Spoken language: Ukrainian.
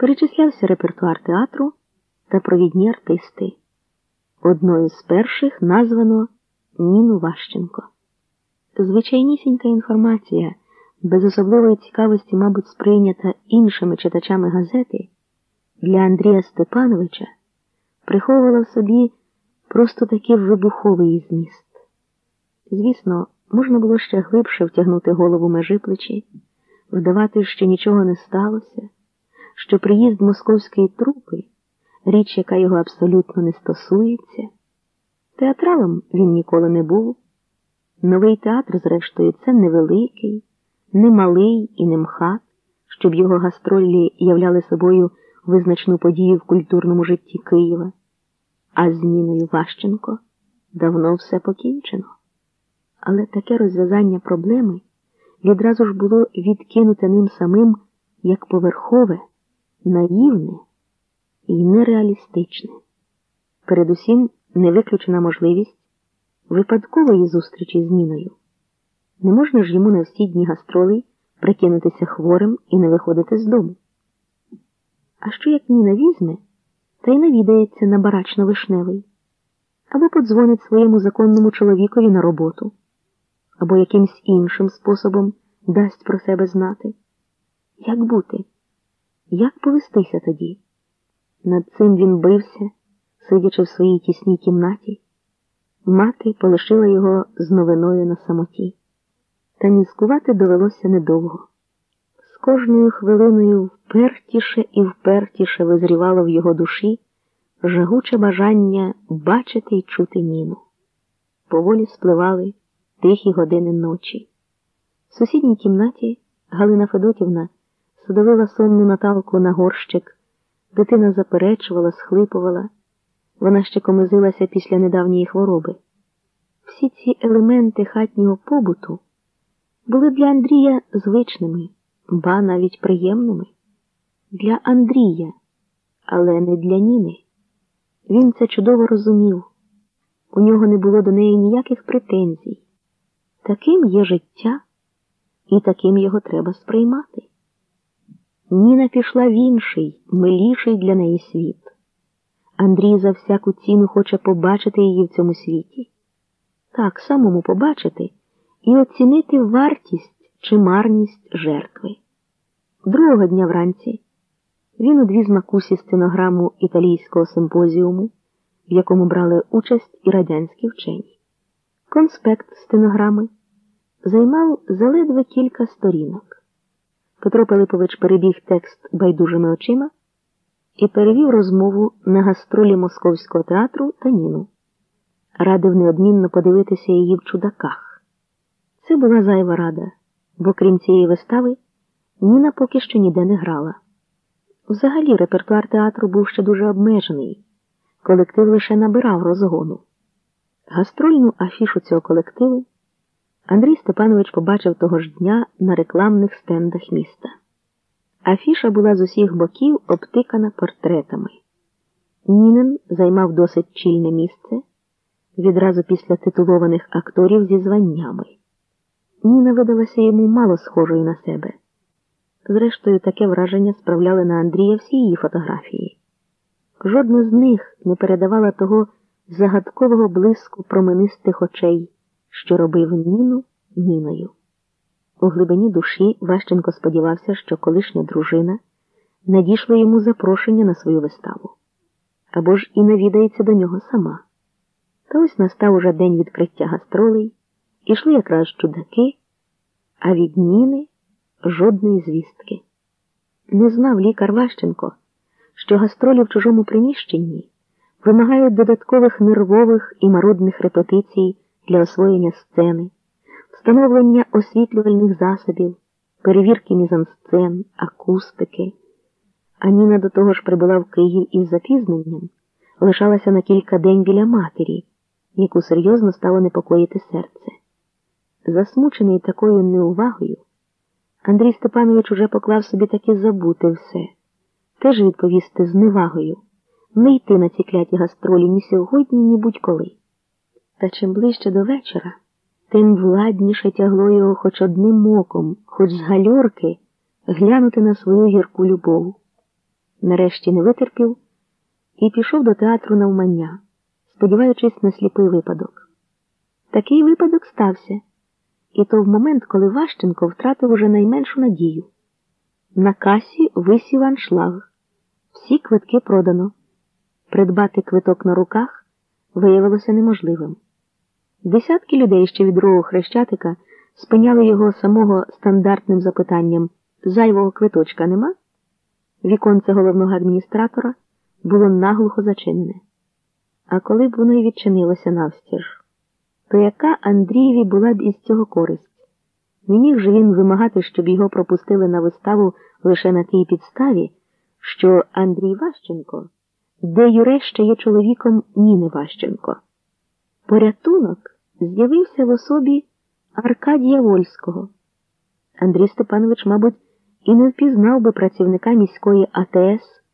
перечислявся репертуар театру та провідні артисти. Одною з перших названо Ніну Ващенко. Звичайнісінька інформація, без особливої цікавості, мабуть, сприйнята іншими читачами газети, для Андрія Степановича приховувала в собі просто такий вибуховий зміст. Звісно, можна було ще глибше втягнути голову межі плечі, вдавати, що нічого не сталося, що приїзд московської трупи, річ, яка його абсолютно не стосується. Театралом він ніколи не був. Новий театр, зрештою, це невеликий, не малий і не мхат, щоб його гастролі являли собою визначну подію в культурному житті Києва. А з Ніною Ващенко давно все покінчено. Але таке розв'язання проблеми відразу ж було відкинуте ним самим як поверхове, наївне і нереалістичне. Передусім, не виключена можливість випадкової зустрічі з Ніною. Не можна ж йому на всі дні гастролей прикинутися хворим і не виходити з дому. А що як Ніна візьме, та й навідається на барачно вишневий, або подзвонить своєму законному чоловікові на роботу, або якимсь іншим способом дасть про себе знати. Як бути? Як повестися тоді? Над цим він бився, сидячи в своїй тісній кімнаті. Мати полишила його з новиною на самоті. Та мізкувати довелося недовго. З кожною хвилиною впертіше і впертіше визрівало в його душі жагуче бажання бачити й чути Ніну. Поволі спливали тихі години ночі. В сусідній кімнаті Галина Федотівна садовила сонну Наталку на горщик, дитина заперечувала, схлипувала. Вона ще комизилася після недавньої хвороби. Всі ці елементи хатнього побуту були для Андрія звичними, ба навіть приємними. Для Андрія, але не для Ніни. Він це чудово розумів. У нього не було до неї ніяких претензій. Таким є життя, і таким його треба сприймати. Ніна пішла в інший, миліший для неї світ. Андрій за всяку ціну хоче побачити її в цьому світі. Так самому побачити і оцінити вартість чи марність жертви. Другого дня вранці він одвіз Макусі стенограму італійського симпозіуму, в якому брали участь і радянські вчені. Конспект стенограми займав заледве кілька сторінок. Петро Пилипович перебіг текст байдужими очима і перевів розмову на гастролі Московського театру та Ніну. Радив неодмінно подивитися її в чудаках. Це була зайва рада, бо крім цієї вистави, Ніна поки що ніде не грала. Взагалі репертуар театру був ще дуже обмежений, колектив лише набирав розгону. Гастрольну афішу цього колективу Андрій Степанович побачив того ж дня на рекламних стендах міста. Афіша була з усіх боків обтикана портретами. Нінен займав досить чільне місце відразу після титулованих акторів зі званнями. Ніна видалася йому мало схожою на себе. Зрештою, таке враження справляли на Андрія всі її фотографії. Жодна з них не передавала того загадкового блиску променистих очей, що робив Ніну Ніною. У глибині душі Ващенко сподівався, що колишня дружина надійшла йому запрошення на свою виставу або ж і навідається до нього сама. Та ось настав уже день відкриття гастролей, ішли якраз чудаки, а від Ніни жодної звістки. Не знав лікар Ващенко, що гастролі в чужому приміщенні вимагають додаткових нервових і марудних репетицій для освоєння сцени, встановлення освітлювальних засобів, перевірки мізансцен, акустики. А Ніна до того ж прибула в Київ із запізненням, лишалася на кілька день біля матері, яку серйозно стало непокоїти серце. Засмучений такою неувагою. Андрій Степанович уже поклав собі таки забути все, теж відповісти з невагою, не йти на ці кляті гастролі ні сьогодні, ні будь-коли. Та чим ближче до вечора, тим владніше тягло його хоч одним оком, хоч з гальорки, глянути на свою гірку любов. нарешті не витерпів і пішов до театру навмання, сподіваючись на сліпий випадок. Такий випадок стався, і то в момент, коли Ващенко втратив уже найменшу надію. На касі висів аншлаг. Всі квитки продано. Придбати квиток на руках виявилося неможливим. Десятки людей ще від другого хрещатика спиняли його самого стандартним запитанням зайвого квиточка нема? Віконце головного адміністратора було наглухо зачинене. А коли б воно й відчинилося навстіж, то яка Андрієві була б із цього користь? Не міг же він вимагати, щоб його пропустили на виставу лише на тій підставі, що Андрій Ващенко, де Юре ще є чоловіком Ніни Ващенко. Порятунок з'явився в особі Аркадія Вольського. Андрій Степанович, мабуть, і не впізнав би працівника міської АТС.